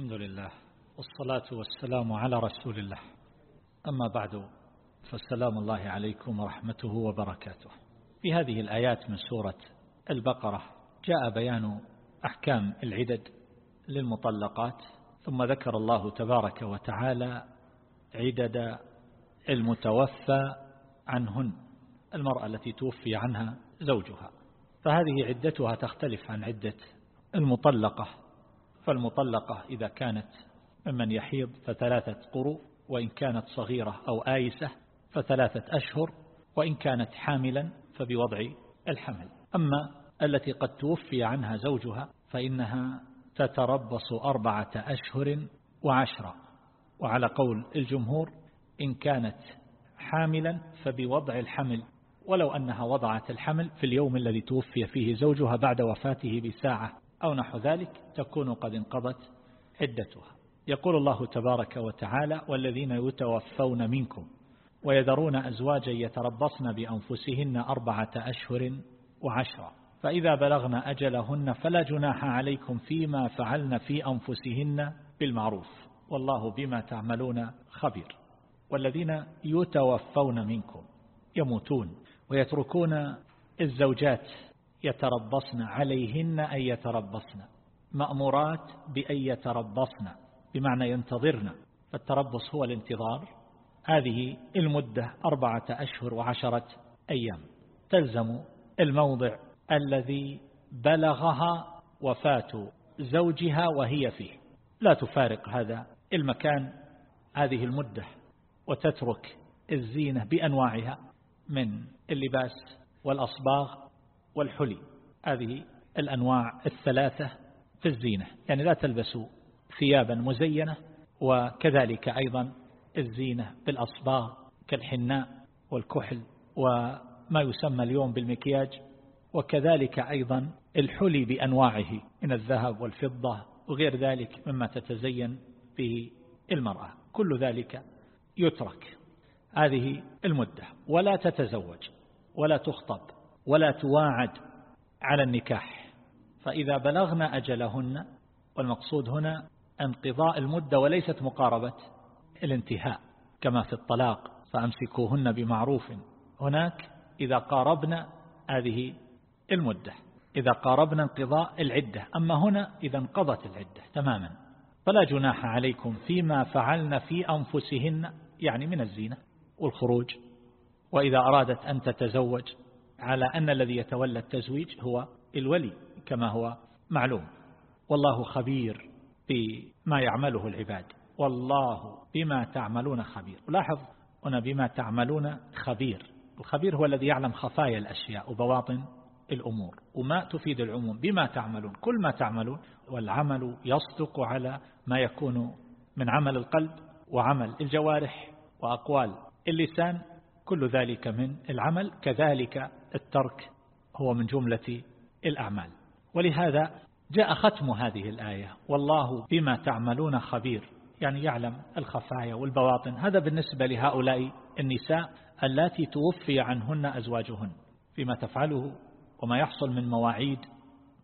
الحمد لله والصلاة والسلام على رسول الله. أما بعد فالسلام الله عليكم ورحمته وبركاته. في هذه الآيات من سورة البقرة جاء بيان أحكام العدد للمطلقات ثم ذكر الله تبارك وتعالى عدد المتوفى عنهن المرأة التي توفي عنها زوجها. فهذه عدتها تختلف عن عدة المطلقة. فالمطلقة إذا كانت ممن يحيض فثلاثة قروء وإن كانت صغيرة أو آيسة فثلاثة أشهر وإن كانت حاملا فبوضع الحمل. أما التي قد توفي عنها زوجها فإنها تتربص أربعة أشهر وعشرة وعلى قول الجمهور إن كانت حاملا فبوضع الحمل. ولو أنها وضعت الحمل في اليوم الذي توفي فيه زوجها بعد وفاته بساعة أو نحو ذلك تكون قد انقضت عدتها. يقول الله تبارك وتعالى والذين يتوفون منكم ويذرون أزواجا يتربصن بأنفسهن أربعة أشهر وعشرة. فإذا بلغن أجلهن فلا جناح عليكم فيما فعلن في أنفسهن بالمعروف. والله بما تعملون خبير. والذين يتوفون منكم يموتون ويتركون الزوجات يتربصن عليهن أن يتربصن. مأمورات بأن يتربصن بمعنى ينتظرن. فالتربص هو الانتظار. هذه المدة أربعة أشهر وعشرة أيام. تلزم الموضع الذي بلغها وفاة زوجها وهي فيه. لا تفارق هذا المكان هذه المدة وتترك الزينة بأنواعها من اللباس والأصباغ والحلي. هذه الأنواع الثلاثة في الزينة. يعني لا تلبسوا ثيابا مزينة وكذلك أيضا الزينة بالأصباغ كالحناء والكحل وما يسمى اليوم بالمكياج وكذلك أيضا الحلي بأنواعه من الذهب والفضة وغير ذلك مما تتزين به المرأة. كل ذلك يترك. هذه المدة. ولا تتزوج ولا تخطب. ولا تواعد على النكاح. فإذا بلغن أجلهن والمقصود هنا انقضاء المدة وليست مقاربة الانتهاء كما في الطلاق فأمسكوهن بمعروف. هناك إذا قاربنا هذه المدة إذا قاربنا انقضاء العدة. أما هنا إذا انقضت العدة تماما. فلا جناح عليكم فيما فعلن في أنفسهن يعني من الزينة والخروج. وإذا أرادت أن تتزوج على أن الذي يتولى التزويج هو الولي كما هو معلوم. والله خبير بما يعمله العباد. والله بما تعملون خبير. لاحظ هنا بما تعملون خبير. الخبير هو الذي يعلم خفايا الأشياء وبواطن الأمور وما تفيد العموم بما تعملون. كل ما تعملون والعمل يصدق على ما يكون من عمل القلب وعمل الجوارح وأقوال اللسان. كل ذلك من العمل. كذلك الترك هو من جملة الأعمال. ولهذا جاء ختم هذه الآية. والله بما تعملون خبير. يعني يعلم الخفايا والبواطن. هذا بالنسبة لهؤلاء النساء التي توفي عنهن أزواجهن. فيما تفعله وما يحصل من مواعيد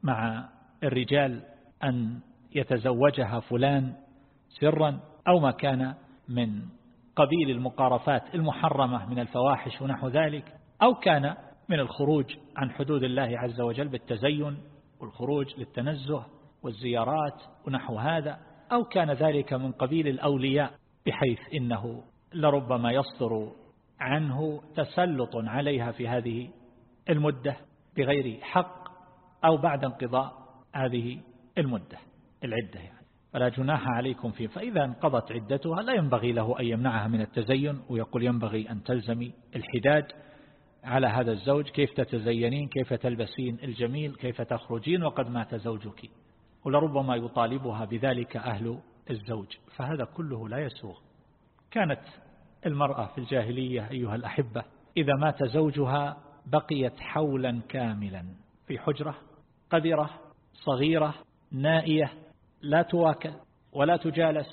مع الرجال أن يتزوجها فلان سرا أو ما كان من قبيل المقارفات المحرمة من الفواحش ونحو ذلك أو كان من الخروج عن حدود الله عز وجل بالتزين والخروج للتنزه والزيارات ونحو هذا أو كان ذلك من قبيل الأولياء بحيث إنه لربما يصدر عنه تسلط عليها في هذه المدة بغير حق أو بعد انقضاء هذه المدة العدة يعني. فلا جناح عليكم فيه. فإذا انقضت عدتها لا ينبغي له أن يمنعها من التزين ويقول ينبغي أن تلزمي الحداد. على هذا الزوج كيف تتزينين كيف تلبسين الجميل كيف تخرجين وقد مات زوجك. ولربما يطالبها بذلك أهل الزوج. فهذا كله لا يسوغ. كانت المرأة في الجاهلية أيها الأحبة إذا مات زوجها بقيت حولا كاملا. في حجرة قذرة صغيرة نائية لا تواكل ولا تجالس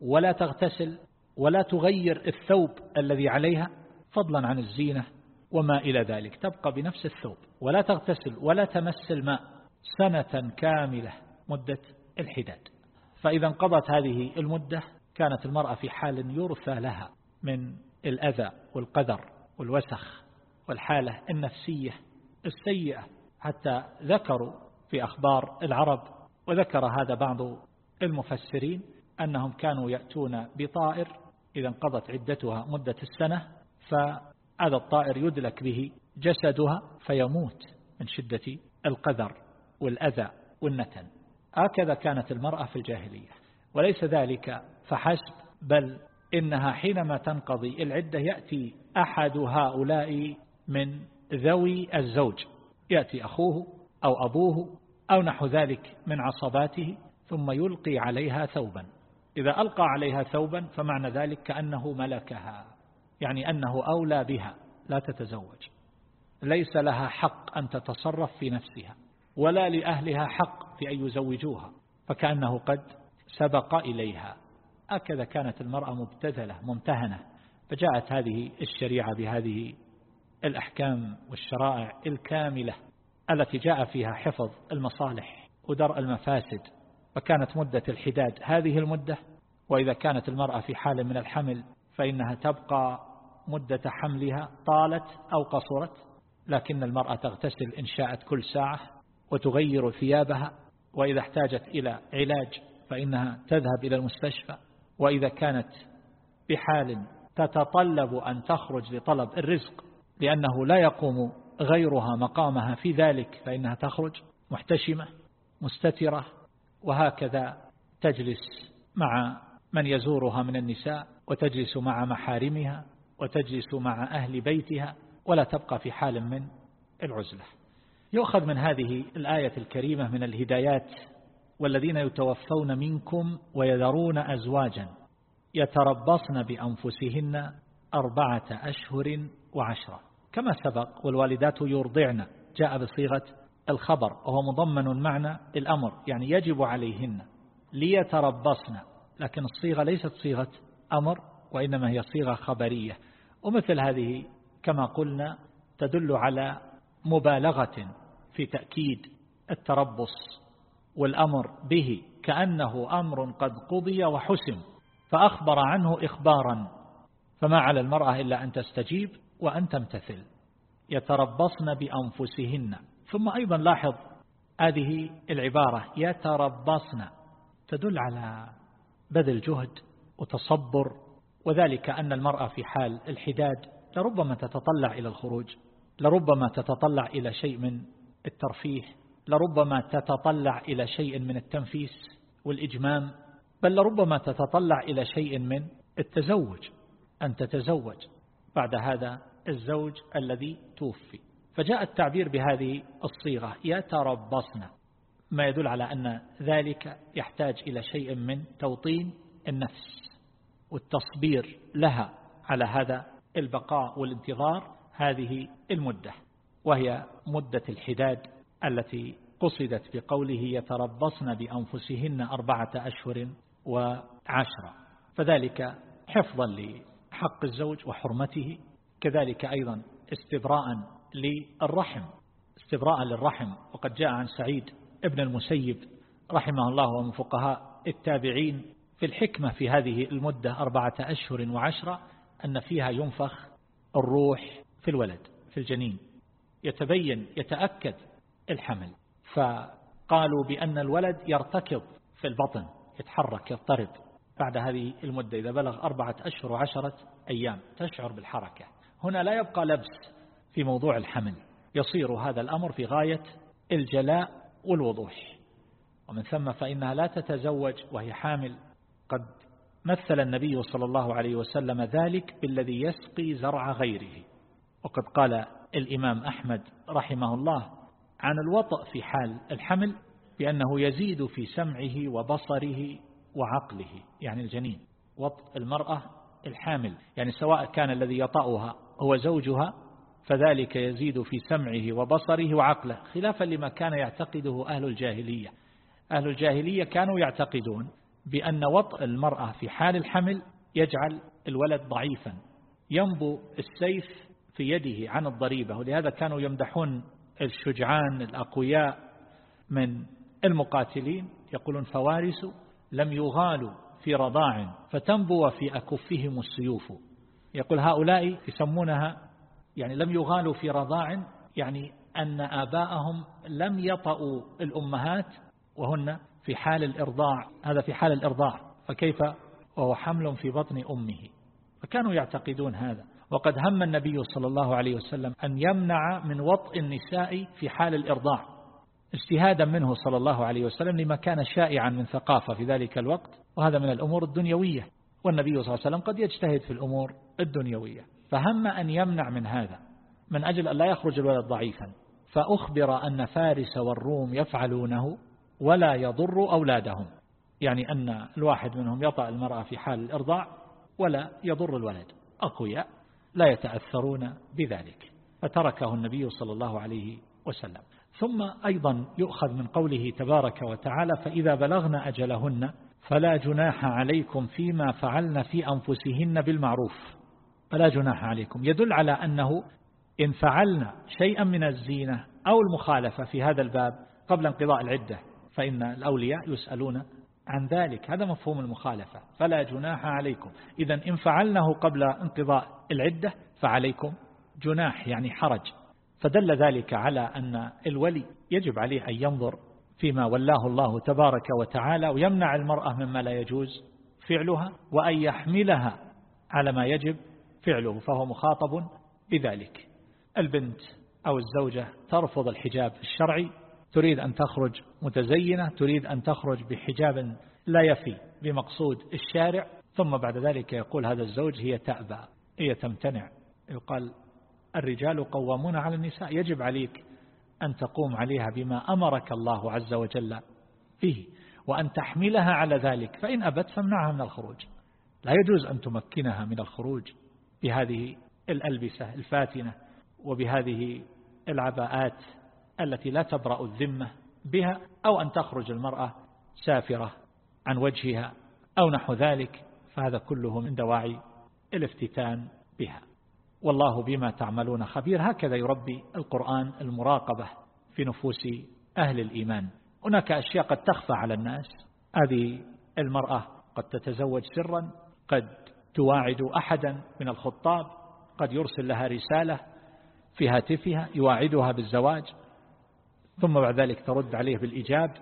ولا تغتسل ولا تغير الثوب الذي عليها فضلا عن الزينة. وما إلى ذلك. تبقى بنفس الثوب ولا تغتسل ولا تمس الماء سنة كاملة مدة الحداد. فإذا انقضت هذه المدة كانت المرأة في حال يرثى لها من الأذى والقدر والوسخ والحالة النفسية السيئة. حتى ذكروا في أخبار العرب وذكر هذا بعض المفسرين أنهم كانوا يأتون بطائر إذا انقضت عدتها مدة السنة فهذا الطائر يدلك به جسدها فيموت من شدة القدر والأذى والنتن. هكذا كانت المرأة في الجاهلية. وليس ذلك فحسب بل إنها حينما تنقضي العدة يأتي أحد هؤلاء من ذوي الزوج. يأتي أخوه أو أبوه أو نحو ذلك من عصباته ثم يلقي عليها ثوبا. إذا ألقى عليها ثوبا فمعنى ذلك كأنه ملكها. يعني أنه أولى بها لا تتزوج. ليس لها حق أن تتصرف في نفسها ولا لأهلها حق في أن يزوجوها فكأنه قد سبق إليها. هكذا كانت المرأة مبتذلة ممتهنة فجاءت هذه الشريعة بهذه الأحكام والشرائع الكاملة التي جاء فيها حفظ المصالح ودرء المفاسد فكانت مدة الحداد هذه المدة وإذا كانت المرأة في حال من الحمل فإنها تبقى مدة حملها طالت أو قصرت لكن المرأة تغتسل إن شاءت كل ساعة وتغير ثيابها وإذا احتاجت إلى علاج فإنها تذهب إلى المستشفى وإذا كانت بحال تتطلب أن تخرج لطلب الرزق لأنه لا يقوم غيرها مقامها في ذلك فإنها تخرج محتشمة مستترة وهكذا تجلس مع من يزورها من النساء وتجلس مع محارمها وتجلس مع أهل بيتها ولا تبقى في حال من العزلة. يؤخذ من هذه الآية الكريمة من الهدايات والذين يتوفون منكم ويذرون أزواجا يتربصن بأنفسهن أربعة أشهر وعشرة. كما سبق والوالدات يرضعن. جاء بصيغة الخبر وهو مضمن معنى الأمر يعني يجب عليهن ليتربصن. لكن الصيغة ليست صيغة أمر وإنما هي صيغة خبرية. ومثل هذه كما قلنا تدل على مبالغة في تأكيد التربص والأمر به كأنه أمر قد قضي وحسم فأخبر عنه إخبارا. فما على المرأة إلا أن تستجيب وأن تمتثل. يتربصن بأنفسهن. ثم أيضا لاحظ هذه العبارة يتربصن. تدل على بذل جهد وتصبر وذلك أن المرأة في حال الحداد لربما تتطلع إلى الخروج لربما تتطلع إلى شيء من الترفيه لربما تتطلع إلى شيء من التنفيس والإجمام بل لربما تتطلع إلى شيء من التزوج أن تتزوج. بعد هذا الزوج الذي توفي. فجاء التعبير بهذه الصيغة يتربصن. ما يدل على أن ذلك يحتاج إلى شيء من توطين النفس والتصبير لها على هذا البقاء والانتظار هذه المدة وهي مدة الحداد التي قصدت بقوله يتربصن بأنفسهن أربعة أشهر وعشرة فذلك حفظا لحق الزوج وحرمته كذلك أيضا استبراء للرحم استبراء للرحم. وقد جاء عن سعيد ابن المسيب رحمه الله ومن فقهاء التابعين في الحكمة في هذه المدة أربعة أشهر وعشرة أن فيها ينفخ الروح في الولد في الجنين. يتبين يتأكد الحمل. فقالوا بأن الولد يرتكض في البطن يتحرك يضطرب. بعد هذه المدة إذا بلغ أربعة أشهر وعشرة أيام تشعر بالحركة. هنا لا يبقى لبس في موضوع الحمل. يصير هذا الأمر في غاية الجلاء والوضوح. ومن ثم فإنها لا تتزوج وهي حامل. قد مثل النبي صلى الله عليه وسلم ذلك بالذي يسقي زرع غيره. وقد قال الإمام أحمد رحمه الله عن الوطأ في حال الحمل بأنه يزيد في سمعه وبصره وعقله يعني الجنين. وطء المرأة الحامل يعني سواء كان الذي يطأها هو زوجها فذلك يزيد في سمعه وبصره وعقله خلافا لما كان يعتقده أهل الجاهلية. أهل الجاهلية كانوا يعتقدون بأن وطء المرأة في حال الحمل يجعل الولد ضعيفا ينبو السيف في يده عن الضريبة ولهذا كانوا يمدحون الشجعان الأقوياء من المقاتلين يقولون فوارس لم يغالوا في رضاع فتنبو في أكفهم السيوف. يقول هؤلاء يسمونها يعني لم يغالوا في رضاع يعني أن آباءهم لم يطأوا الأمهات وهن في حال الإرضاع هذا في حال الإرضاع فكيف؟ وهو حمل في بطن أمه. فكانوا يعتقدون هذا. وقد هم النبي صلى الله عليه وسلم أن يمنع من وطء النساء في حال الإرضاع. اجتهادا منه صلى الله عليه وسلم لما كان شائعا من ثقافة في ذلك الوقت وهذا من الأمور الدنيوية. والنبي صلى الله عليه وسلم قد يجتهد في الأمور الدنيوية. فهم أن يمنع من هذا من أجل أن لا يخرج الولد ضعيفا. فأخبر أن فارس والروم يفعلونه ولا يضر أولادهم. يعني أن الواحد منهم يطأ المرأة في حال الإرضاع ولا يضر الولد. أقوياء لا يتأثرون بذلك. فتركه النبي صلى الله عليه وسلم. ثم أيضا يؤخذ من قوله تبارك وتعالى فإذا بلغن أجلهن فلا جناح عليكم فيما فعلن في أنفسهن بالمعروف. فلا جناح عليكم. يدل على أنه إن فعلنا شيئا من الزينة أو المخالفة في هذا الباب قبل انقضاء العدة فإن الأولياء يسألون عن ذلك. هذا مفهوم المخالفة. فلا جناح عليكم. إذا إن فعلنه قبل انقضاء العدة فعليكم جناح يعني حرج. فدل ذلك على أن الولي يجب عليه أن ينظر فيما ولاه الله تبارك وتعالى ويمنع المرأة مما لا يجوز فعلها وأن يحملها على ما يجب فعله فهو مخاطب بذلك. البنت أو الزوجة ترفض الحجاب الشرعي تريد أن تخرج متزينة تريد أن تخرج بحجاب لا يفي بمقصود الشارع ثم بعد ذلك يقول هذا الزوج هي تأبى هي تمتنع. يقال الرجال قوامون على النساء يجب عليك أن تقوم عليها بما أمرك الله عز وجل فيه وأن تحملها على ذلك فإن أبت فامنعها من الخروج. لا يجوز أن تمكنها من الخروج. بهذه الألبسة الفاتنة وبهذه العباءات التي لا تبرأ الذمة بها أو أن تخرج المرأة سافرة عن وجهها أو نحو ذلك فهذا كله من دواعي الافتتان بها. والله بما تعملون خبير. هكذا يربي القرآن المراقبة في نفوس أهل الإيمان. هناك أشياء قد تخفى على الناس. هذه المرأة قد تتزوج سرا قد تواعد أحدا من الخطاب قد يرسل لها رسالة في هاتفها يواعدها بالزواج ثم بعد ذلك ترد عليه بالإجاب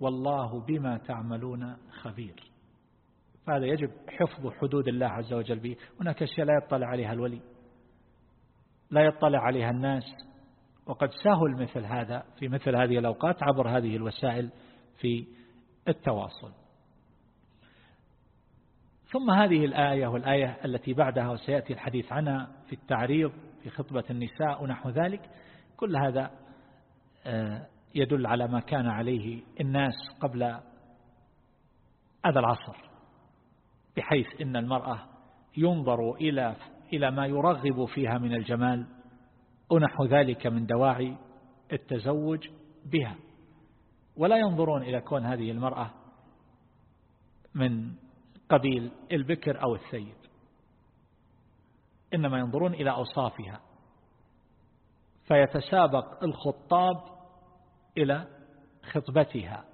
والله بما تعملون خبير. فهذا يجب حفظ حدود الله عز وجل به. هناك أشياء لا يطلع عليها الولي لا يطلع عليها الناس وقد سهل مثل هذا في مثل هذه الأوقات عبر هذه الوسائل في التواصل. ثم هذه الآية والآية التي بعدها وسيأتي الحديث عنها في التعريض في خطبة النساء ونحو ذلك كل هذا آه، يدل على ما كان عليه الناس قبل هذا العصر بحيث إن المرأة ينظر إلى إلى ما يرغب فيها من الجمال ونحو ذلك من دواعي التزوج بها. ولا ينظرون إلى كون هذه المرأة من قبيل البكر أو الثيب إنما ينظرون إلى أوصافها. فيتسابق الخطاب إلى خطبتها.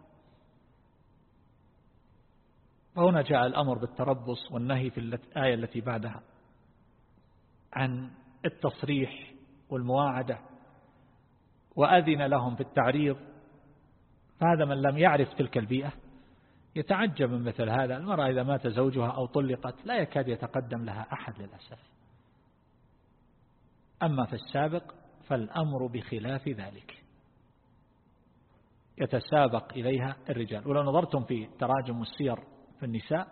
فهنا جاء الأمر بالتربص والنهي في الآية التي بعدها عن التصريح والمواعدة. وأذن لهم في التعريض. فهذا من لم يعرف تلك البيئة. يتعجب من مثل هذا. المرأة إذا مات زوجها أو طلقت لا يكاد يتقدم لها أحد للأسف. أما في السابق فالأمر بخلاف ذلك. يتسابق إليها الرجال. ولو نظرتم في تراجم السير في النساء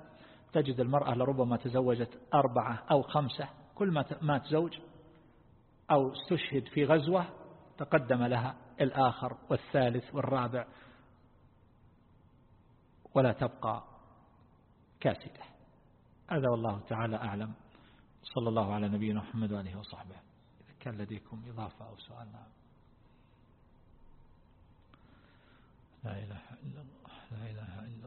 تجد المرأة لربما تزوجت أربعة أو خمسة. كل ما مات زوج أو استشهد في غزوة تقدم لها الآخر والثالث والرابع ولا تبقى كاسدة. هذا والله تعالى أعلم. صلى الله على نبينا محمد وآله وصحبه. إذا كان لديكم إضافة أو سؤال. نعم. لا إله إلا الله. لا إله إلا